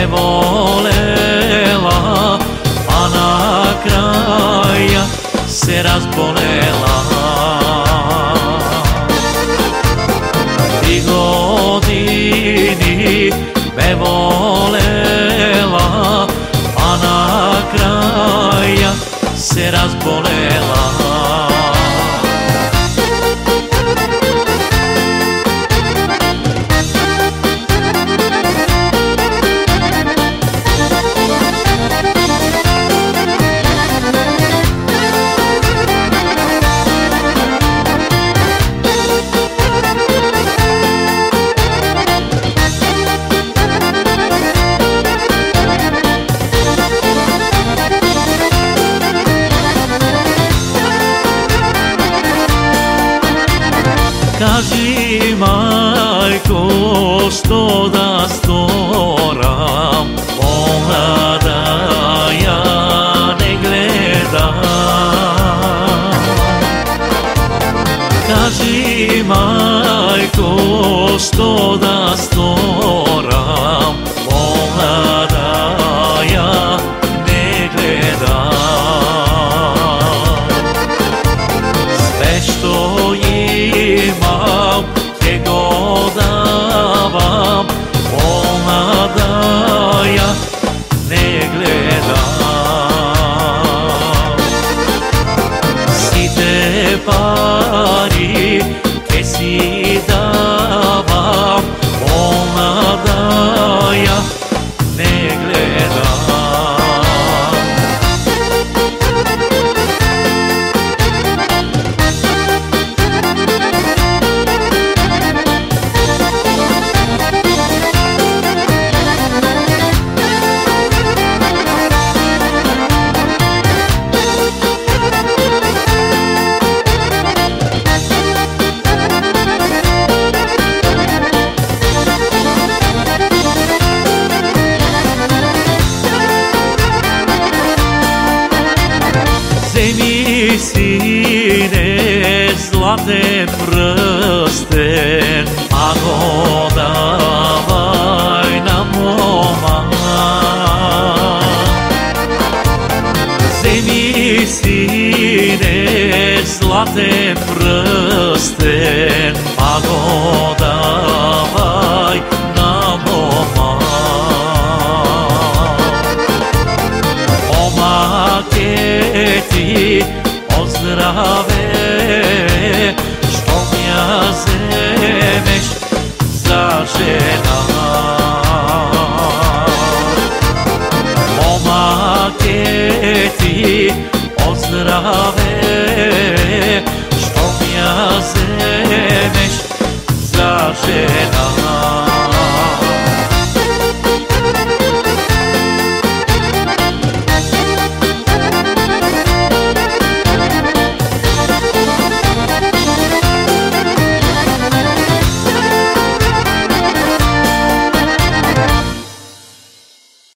me volela, a na kraja se razbolela. Tri godini me volela, a na kraja se razbolela. Kaži majko što da storam Ona da ja ne gledam. Kaži majko što da storam zlate prste Ako davaj na moma. Zemi sine zlate prste Ako davaj na moma. Oma ke ti ti pozdrave Što mja zemeš za žena